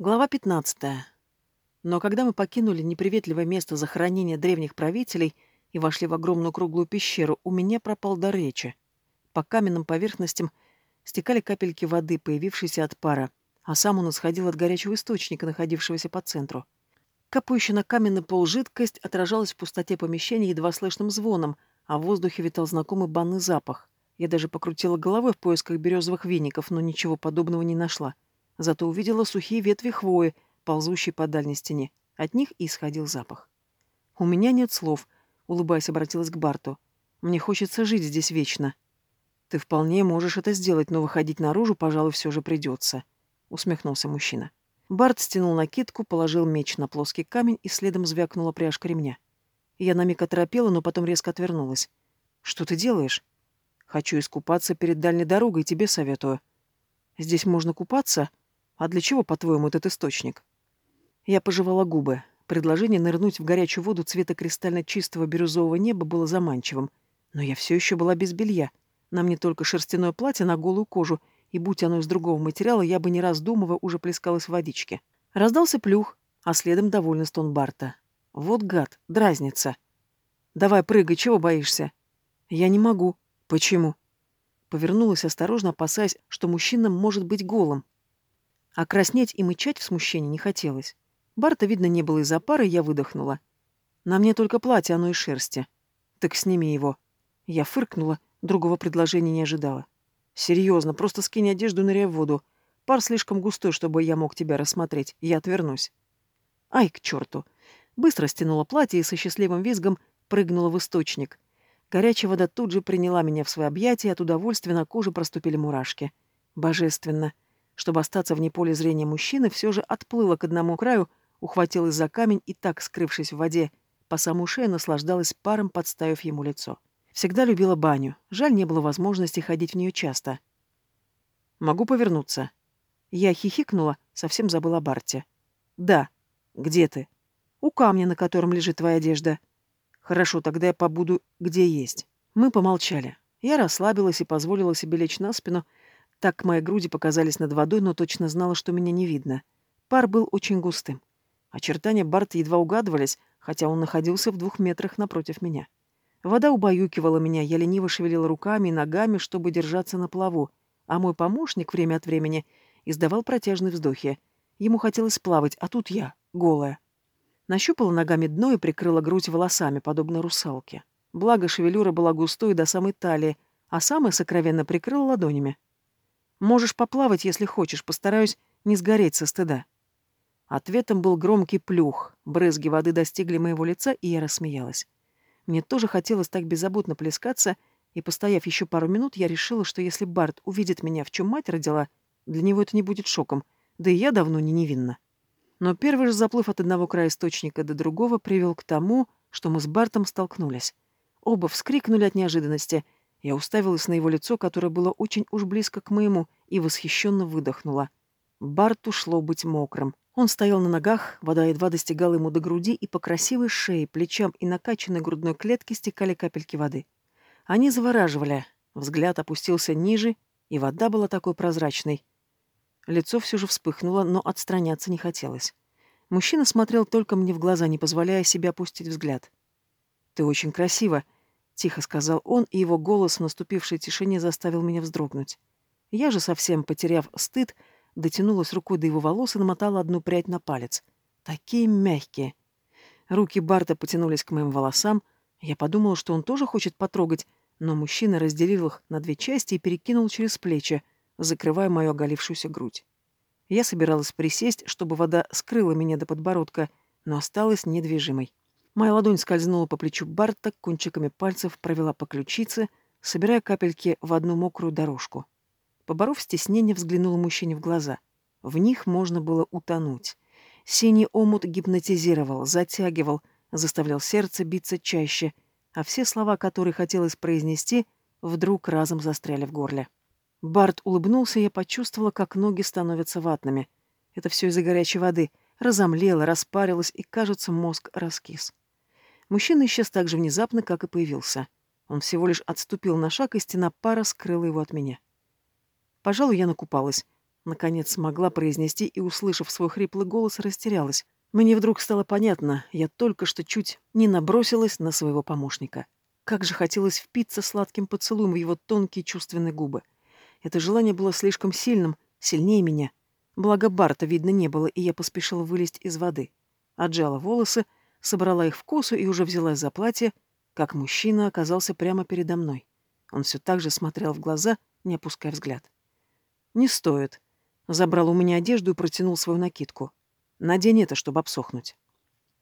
Глава 15. Но когда мы покинули неприветливое место захоронения древних правителей и вошли в огромную круглую пещеру, у меня пропал дар речи. По каменным поверхностям стекали капельки воды, появившиеся от пара, а сам он исходил от горячего источника, находившегося по центру. Капающая на каменный пол жидкость отражалась в пустоте помещения едва слышным звоном, а в воздухе витал знакомый банный запах. Я даже покрутила головой в поисках березовых веников, но ничего подобного не нашла. Зато увидела сухие ветви хвои, ползущие по дальней стене. От них исходил запах. «У меня нет слов», — улыбаясь, обратилась к Барту. «Мне хочется жить здесь вечно». «Ты вполне можешь это сделать, но выходить наружу, пожалуй, все же придется», — усмехнулся мужчина. Барт стянул накидку, положил меч на плоский камень и следом звякнула пряжка ремня. Я на миг оторопела, но потом резко отвернулась. «Что ты делаешь?» «Хочу искупаться перед дальней дорогой, тебе советую». «Здесь можно купаться?» А для чего, по-твоему, этот источник? Я пожевала губы. Предложение нырнуть в горячую воду цвета кристально чистого бирюзового неба было заманчивым. Но я все еще была без белья. На мне только шерстяное платье на голую кожу, и будь оно из другого материала, я бы не раздумывая уже плескалась в водичке. Раздался плюх, а следом довольный стон Барта. Вот гад, дразнится. Давай прыгай, чего боишься? Я не могу. Почему? Повернулась осторожно, опасаясь, что мужчина может быть голым, а краснеть и мычать в смущении не хотелось. Барта, видно, не было из-за пары, я выдохнула. На мне только платье, оно из шерсти. Так сними его. Я фыркнула, другого предложения не ожидала. Серьезно, просто скинь одежду и ныряй в воду. Пар слишком густой, чтобы я мог тебя рассмотреть. Я отвернусь. Ай, к черту. Быстро стянула платье и со счастливым визгом прыгнула в источник. Горячая вода тут же приняла меня в свои объятия, от удовольствия на коже проступили мурашки. Божественно чтобы остаться вне поля зрения мужчины, все же отплыла к одному краю, ухватилась за камень и так, скрывшись в воде, по самую шею наслаждалась паром, подставив ему лицо. Всегда любила баню. Жаль, не было возможности ходить в нее часто. «Могу повернуться». Я хихикнула, совсем забыла о Барте. «Да. Где ты?» «У камня, на котором лежит твоя одежда». «Хорошо, тогда я побуду, где есть». Мы помолчали. Я расслабилась и позволила себе лечь на спину, так мои груди показались над водой, но точно знала, что меня не видно. Пар был очень густым. Очертания Барта едва угадывались, хотя он находился в двух метрах напротив меня. Вода убаюкивала меня, я лениво шевелила руками и ногами, чтобы держаться на плаву, а мой помощник время от времени издавал протяжные вздохи. Ему хотелось плавать, а тут я, голая. Нащупала ногами дно и прикрыла грудь волосами, подобно русалке. Благо, шевелюра была густой до самой талии, а самая сокровенно прикрыла ладонями. Можешь поплавать, если хочешь, постараюсь не сгореть со стыда». Ответом был громкий плюх. Брызги воды достигли моего лица, и я рассмеялась. Мне тоже хотелось так беззаботно плескаться, и, постояв еще пару минут, я решила, что если Барт увидит меня, в чем мать родила, для него это не будет шоком, да и я давно не невинна. Но первый же заплыв от одного края источника до другого привел к тому, что мы с Бартом столкнулись. Оба вскрикнули от неожиданности — я уставилась на его лицо, которое было очень уж близко к моему, и восхищенно выдохнула. Барту шло быть мокрым. Он стоял на ногах, вода едва достигала ему до груди, и по красивой шее, плечам и накачанной грудной клетке стекали капельки воды. Они завораживали. Взгляд опустился ниже, и вода была такой прозрачной. Лицо все же вспыхнуло, но отстраняться не хотелось. Мужчина смотрел только мне в глаза, не позволяя себе опустить взгляд. «Ты очень красива», Тихо сказал он, и его голос в наступившей тишине заставил меня вздрогнуть. Я же, совсем потеряв стыд, дотянулась рукой до его волос и намотала одну прядь на палец. Такие мягкие. Руки Барта потянулись к моим волосам. Я подумала, что он тоже хочет потрогать, но мужчина разделил их на две части и перекинул через плечи, закрывая мою оголившуюся грудь. Я собиралась присесть, чтобы вода скрыла меня до подбородка, но осталась недвижимой. Моя ладонь скользнула по плечу Барта, кончиками пальцев провела по ключице, собирая капельки в одну мокрую дорожку. Поборов стеснение, взглянула мужчине в глаза. В них можно было утонуть. Синий омут гипнотизировал, затягивал, заставлял сердце биться чаще, а все слова, которые хотелось произнести, вдруг разом застряли в горле. Барт улыбнулся, и я почувствовала, как ноги становятся ватными. Это все из-за горячей воды. Разомлела, распарилась, и, кажется, мозг раскис. Мужчина исчез так же внезапно, как и появился. Он всего лишь отступил на шаг, и стена пара скрыла его от меня. Пожалуй, я накупалась. Наконец смогла произнести и, услышав свой хриплый голос, растерялась. Мне вдруг стало понятно, я только что чуть не набросилась на своего помощника. Как же хотелось впиться сладким поцелуем в его тонкие чувственные губы. Это желание было слишком сильным, сильнее меня. Благо Барта видно не было, и я поспешила вылезть из воды. Отжала волосы, собрала их в косу и уже взялась за платье, как мужчина оказался прямо передо мной. Он все так же смотрел в глаза, не опуская взгляд. «Не стоит». Забрал у меня одежду и протянул свою накидку. Надень это, чтобы обсохнуть.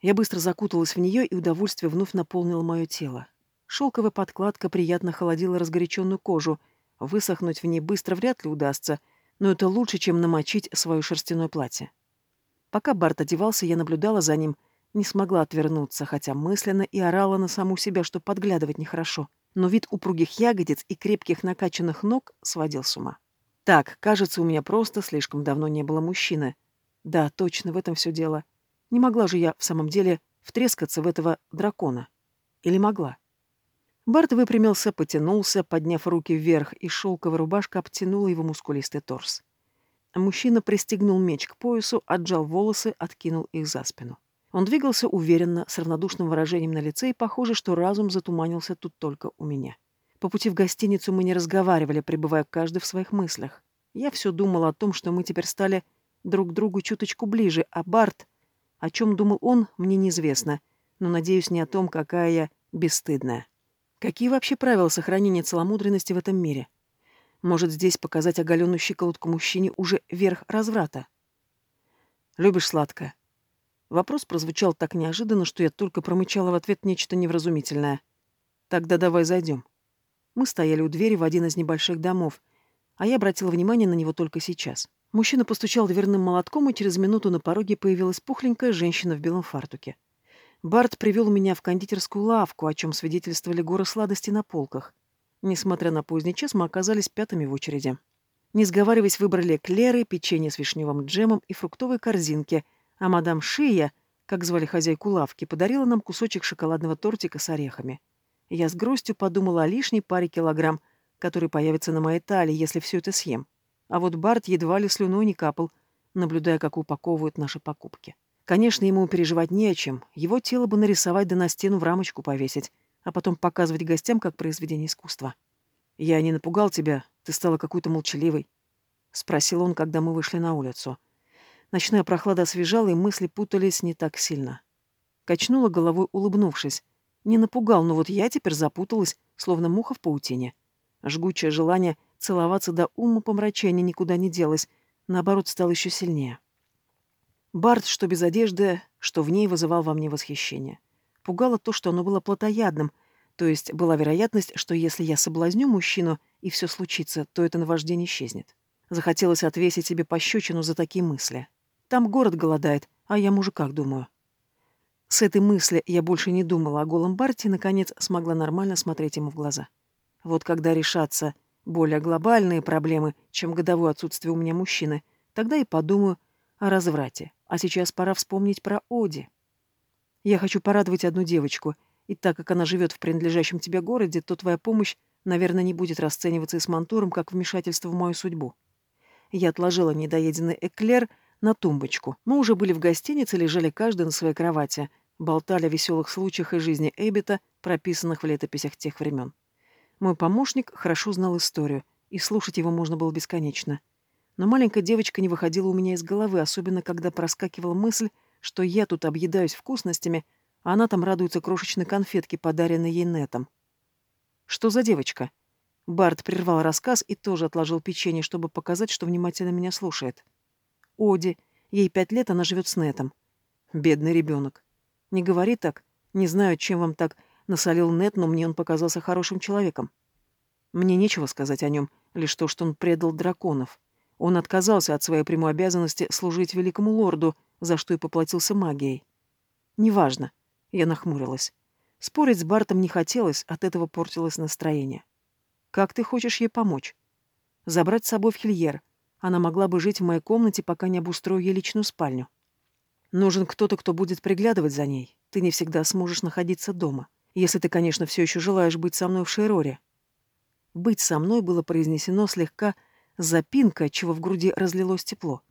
Я быстро закуталась в нее, и удовольствие вновь наполнило мое тело. Шелковая подкладка приятно холодила разгоряченную кожу. Высохнуть в ней быстро вряд ли удастся, но это лучше, чем намочить свое шерстяное платье. Пока Барт одевался, я наблюдала за ним, не смогла отвернуться, хотя мысленно и орала на саму себя, что подглядывать нехорошо. Но вид упругих ягодиц и крепких накачанных ног сводил с ума. Так, кажется, у меня просто слишком давно не было мужчины — да, точно, в этом все дело. Не могла же я, в самом деле, втрескаться в этого дракона. Или могла? Барт выпрямился, потянулся, подняв руки вверх, и шелковая рубашка обтянула его мускулистый торс. Мужчина пристегнул меч к поясу, отжал волосы, откинул их за спину. Он двигался уверенно, с равнодушным выражением на лице, и похоже, что разум затуманился тут только у меня. По пути в гостиницу мы не разговаривали, пребывая каждый в своих мыслях. Я все думала о том, что мы теперь стали друг к другу чуточку ближе, а Барт... О чем думал он, мне неизвестно, но, надеюсь, не о том, какая я бесстыдная. Какие вообще правила сохранения целомудренности в этом мире? Может, здесь показать оголенную щиколотку мужчине уже верх разврата? «Любишь сладкое?» Вопрос прозвучал так неожиданно, что я только промычала в ответ нечто невразумительное. «Тогда давай зайдем». Мы стояли у двери в один из небольших домов, а я обратила внимание на него только сейчас. Мужчина постучал дверным молотком, и через минуту на пороге появилась пухленькая женщина в белом фартуке. Барт привел меня в кондитерскую лавку, о чем свидетельствовали горы сладостей на полках. Несмотря на поздний час, мы оказались пятыми в очереди. Не сговариваясь, выбрали клеры, печенье с вишневым джемом и фруктовые корзинки, а мадам Шия, как звали хозяйку лавки, подарила нам кусочек шоколадного тортика с орехами. Я с грустью подумала о лишней паре килограмм, который появится на моей талии, если все это съем. А вот Барт едва ли слюной не капал, наблюдая, как упаковывают наши покупки. Конечно, ему переживать не о чем. Его тело бы нарисовать да на стену в рамочку повесить, а потом показывать гостям как произведение искусства. «Я не напугал тебя, ты стала какой-то молчаливой», — спросил он, когда мы вышли на улицу. Ночная прохлада освежала, и мысли путались не так сильно. Качнула головой, улыбнувшись. Не напугал, но вот я теперь запуталась, словно муха в паутине. Жгучее желание Целоваться до ума помрачения никуда не делось, наоборот, стал еще сильнее. Барт, что без одежды, что в ней вызывал во мне восхищение. Пугало то, что оно было плотоядным, то есть была вероятность, что если я соблазню мужчину и все случится, то это наваждение исчезнет. Захотелось отвесить себе пощечину за такие мысли. Там город голодает, а я мужиках думаю. С этой мысли я больше не думала о голом Барте и, наконец, смогла нормально смотреть ему в глаза. Вот когда решаться более глобальные проблемы, чем годовое отсутствие у меня мужчины, тогда и подумаю о разврате. А сейчас пора вспомнить про Оди. Я хочу порадовать одну девочку, и так как она живет в принадлежащем тебе городе, то твоя помощь, наверное, не будет расцениваться с Мантуром как вмешательство в мою судьбу. Я отложила недоеденный эклер на тумбочку. Мы уже были в гостинице, лежали каждый на своей кровати, болтали о веселых случаях из жизни Эббита, прописанных в летописях тех времен. Мой помощник хорошо знал историю, и слушать его можно было бесконечно. Но маленькая девочка не выходила у меня из головы, особенно когда проскакивала мысль, что я тут объедаюсь вкусностями, а она там радуется крошечной конфетке, подаренной ей Нетом. «Что за девочка?» Барт прервал рассказ и тоже отложил печенье, чтобы показать, что внимательно меня слушает. «Оди. Ей пять лет, она живет с Нетом. Бедный ребенок. Не говори так. Не знаю, чем вам так Насолил Нет, но мне он показался хорошим человеком. Мне нечего сказать о нем, лишь то, что он предал драконов. Он отказался от своей прямой обязанности служить великому лорду, за что и поплатился магией. Неважно. Я нахмурилась. Спорить с Бартом не хотелось, от этого портилось настроение. Как ты хочешь ей помочь? Забрать с собой в Хильер. Она могла бы жить в моей комнате, пока не обустрою ей личную спальню. Нужен кто-то, кто будет приглядывать за ней. Ты не всегда сможешь находиться дома. Если ты, конечно, все еще желаешь быть со мной в Шейроре. Быть со мной было произнесено слегка запинка, чего в груди разлилось тепло.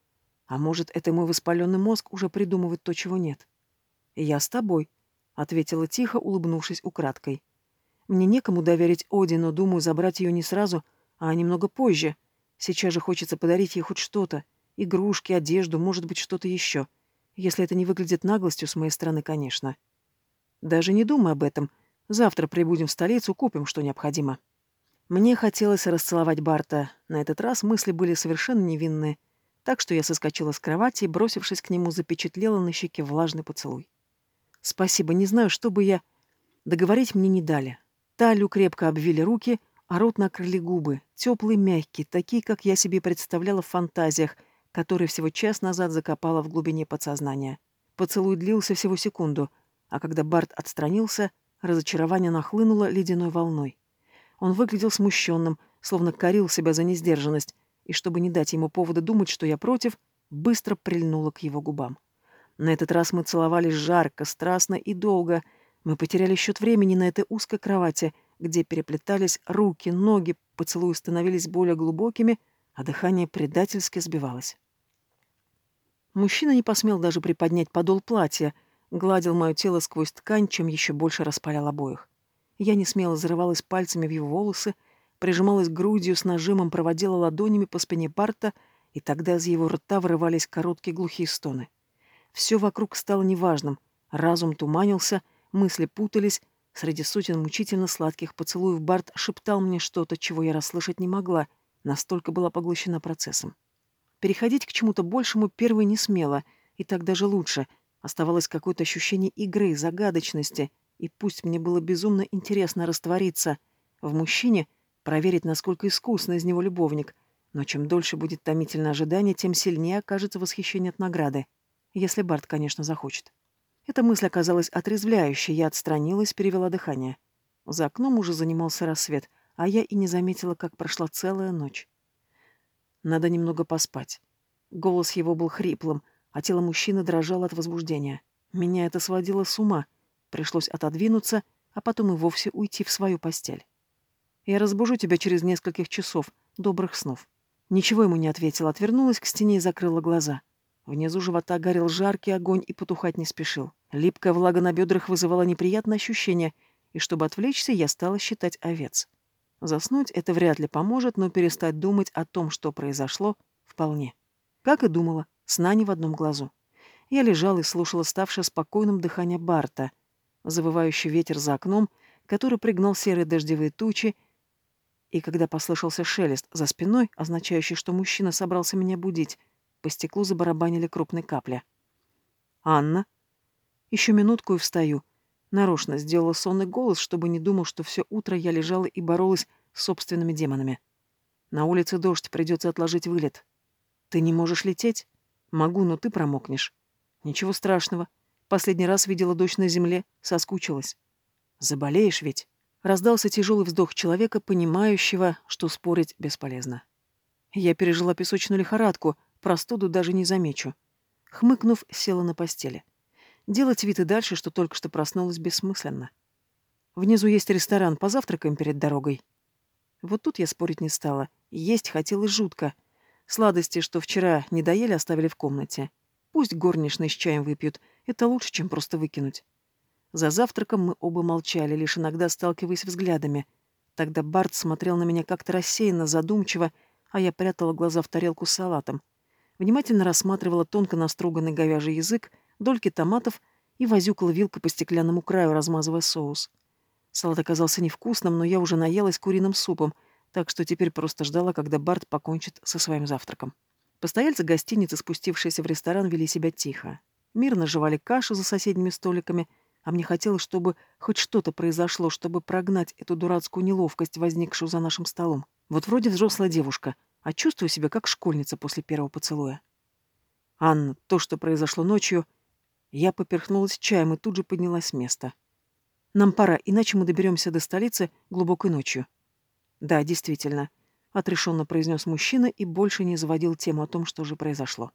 А может, это мой воспаленный мозг уже придумывает то, чего нет? «Я с тобой», — ответила тихо, улыбнувшись украдкой. «Мне некому доверить Оди, но думаю забрать ее не сразу, а немного позже. Сейчас же хочется подарить ей хоть что-то. Игрушки, одежду, может быть, что-то еще. Если это не выглядит наглостью с моей стороны, конечно. Даже не думай об этом. Завтра прибудем в столицу, купим, что необходимо». Мне хотелось расцеловать Барта. На этот раз мысли были совершенно невинные. Так что я соскочила с кровати и, бросившись к нему, запечатлела на щеке влажный поцелуй. «Спасибо, не знаю, что бы я...» Договорить мне не дали. Талию крепко обвили руки, а рот накрыли губы, теплые, мягкие, такие, как я себе представляла в фантазиях, которые всего час назад закопала в глубине подсознания. Поцелуй длился всего секунду, а когда Барт отстранился, разочарование нахлынуло ледяной волной. Он выглядел смущенным, словно корил себя за несдержанность, и чтобы не дать ему повода думать, что я против, быстро прильнула к его губам. На этот раз мы целовались жарко, страстно и долго. Мы потеряли счет времени на этой узкой кровати, где переплетались руки, ноги, поцелуи становились более глубокими, а дыхание предательски сбивалось. Мужчина не посмел даже приподнять подол платья, гладил мое тело сквозь ткань, чем еще больше распалял обоих. Я не смело зарывалась пальцами в его волосы, прижималась грудью, с нажимом проводила ладонями по спине Барта, и тогда из его рта вырывались короткие глухие стоны. Все вокруг стало неважным, разум туманился, мысли путались, среди сотен мучительно сладких поцелуев Барт шептал мне что-то, чего я расслышать не могла, настолько была поглощена процессом. Переходить к чему-то большему первой не смела, и так даже лучше. Оставалось какое-то ощущение игры, загадочности — и пусть мне было безумно интересно раствориться в мужчине, проверить, насколько искусно из него любовник, но чем дольше будет томительное ожидание, тем сильнее окажется восхищение от награды. Если Барт, конечно, захочет. Эта мысль оказалась отрезвляющей, я отстранилась, перевела дыхание. За окном уже занимался рассвет, а я и не заметила, как прошла целая ночь. Надо немного поспать. Голос его был хриплым, а тело мужчины дрожало от возбуждения. Меня это сводило с ума — Пришлось отодвинуться, а потом и вовсе уйти в свою постель. «Я разбужу тебя через нескольких часов. Добрых снов». Ничего ему не ответила, отвернулась к стене и закрыла глаза. Внизу живота горел жаркий огонь и потухать не спешил. Липкая влага на бедрах вызывала неприятное ощущение, и чтобы отвлечься, я стала считать овец. Заснуть это вряд ли поможет, но перестать думать о том, что произошло, вполне. Как и думала, сна не в одном глазу. Я лежала и слушала ставшее спокойным дыхание Барта — завывающий ветер за окном, который пригнал серые дождевые тучи, и когда послышался шелест за спиной, означающий, что мужчина собрался меня будить, по стеклу забарабанили крупные капли. «Анна?» Еще минутку и встаю. Нарочно сделала сонный голос, чтобы не думал, что все утро я лежала и боролась с собственными демонами. На улице дождь, придется отложить вылет. Ты не можешь лететь? Могу, но ты промокнешь. Ничего страшного. Последний раз видела дождь на земле, соскучилась. Заболеешь ведь? Раздался тяжелый вздох человека, понимающего, что спорить бесполезно. Я пережила песочную лихорадку, простуду даже не замечу. Хмыкнув, села на постели. Делать вид и дальше, что только что проснулась, бессмысленно. Внизу есть ресторан, позавтракаем перед дорогой. Вот тут я спорить не стала. Есть хотелось жутко. Сладости, что вчера не доели, оставили в комнате. Пусть горничные с чаем выпьют — это лучше, чем просто выкинуть. За завтраком мы оба молчали, лишь иногда сталкиваясь взглядами. Тогда Барт смотрел на меня как-то рассеянно, задумчиво, а я прятала глаза в тарелку с салатом. Внимательно рассматривала тонко наструганный говяжий язык, дольки томатов и возюкала вилкой по стеклянному краю, размазывая соус. Салат оказался невкусным, но я уже наелась куриным супом, так что теперь просто ждала, когда Барт покончит со своим завтраком. Постояльцы гостиницы, спустившиеся в ресторан, вели себя тихо мирно жевали кашу за соседними столиками, а мне хотелось, чтобы хоть что-то произошло, чтобы прогнать эту дурацкую неловкость, возникшую за нашим столом. Вот вроде взрослая девушка, а чувствую себя как школьница после первого поцелуя. Анна, то, что произошло ночью... Я поперхнулась чаем и тут же поднялась с места. Нам пора, иначе мы доберемся до столицы глубокой ночью. Да, действительно, отрешенно произнес мужчина и больше не заводил тему о том, что же произошло.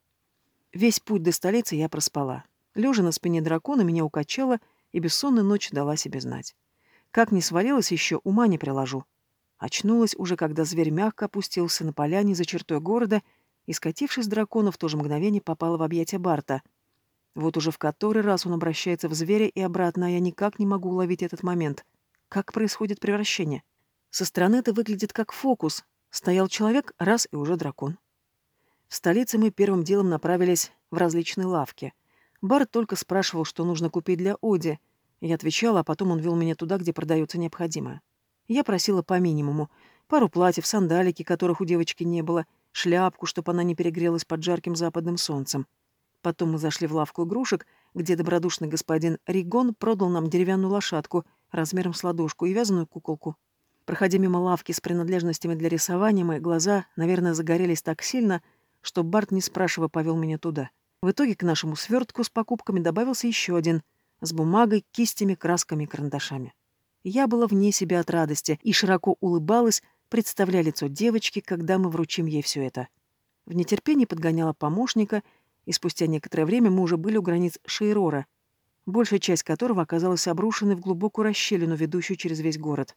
Весь путь до столицы я проспала. Лежа на спине дракона, меня укачало, и бессонная ночь дала себе знать. Как не свалилась еще, ума не приложу. Очнулась уже, когда зверь мягко опустился на поляне за чертой города и, скатившись с дракона, в то же мгновение попала в объятия Барта. Вот уже в который раз он обращается в зверя и обратно, а я никак не могу уловить этот момент. Как происходит превращение? Со стороны это выглядит как фокус. Стоял человек, раз и уже дракон. В столице мы первым делом направились в различные лавки. Барт только спрашивал, что нужно купить для Оди. Я отвечала, а потом он вел меня туда, где продается необходимое. Я просила по минимуму. Пару платьев, сандалики, которых у девочки не было, шляпку, чтобы она не перегрелась под жарким западным солнцем. Потом мы зашли в лавку игрушек, где добродушный господин Ригон продал нам деревянную лошадку размером с ладошку и вязаную куколку. Проходя мимо лавки с принадлежностями для рисования, мои глаза, наверное, загорелись так сильно, что Барт, не спрашивая, повел меня туда. В итоге к нашему свертку с покупками добавился еще один, с бумагой, кистями, красками и карандашами. Я была вне себя от радости и широко улыбалась, представляя лицо девочки, когда мы вручим ей все это. В нетерпении подгоняла помощника, и спустя некоторое время мы уже были у границ Шейрора, большая часть которого оказалась обрушенной в глубокую расщелину, ведущую через весь город.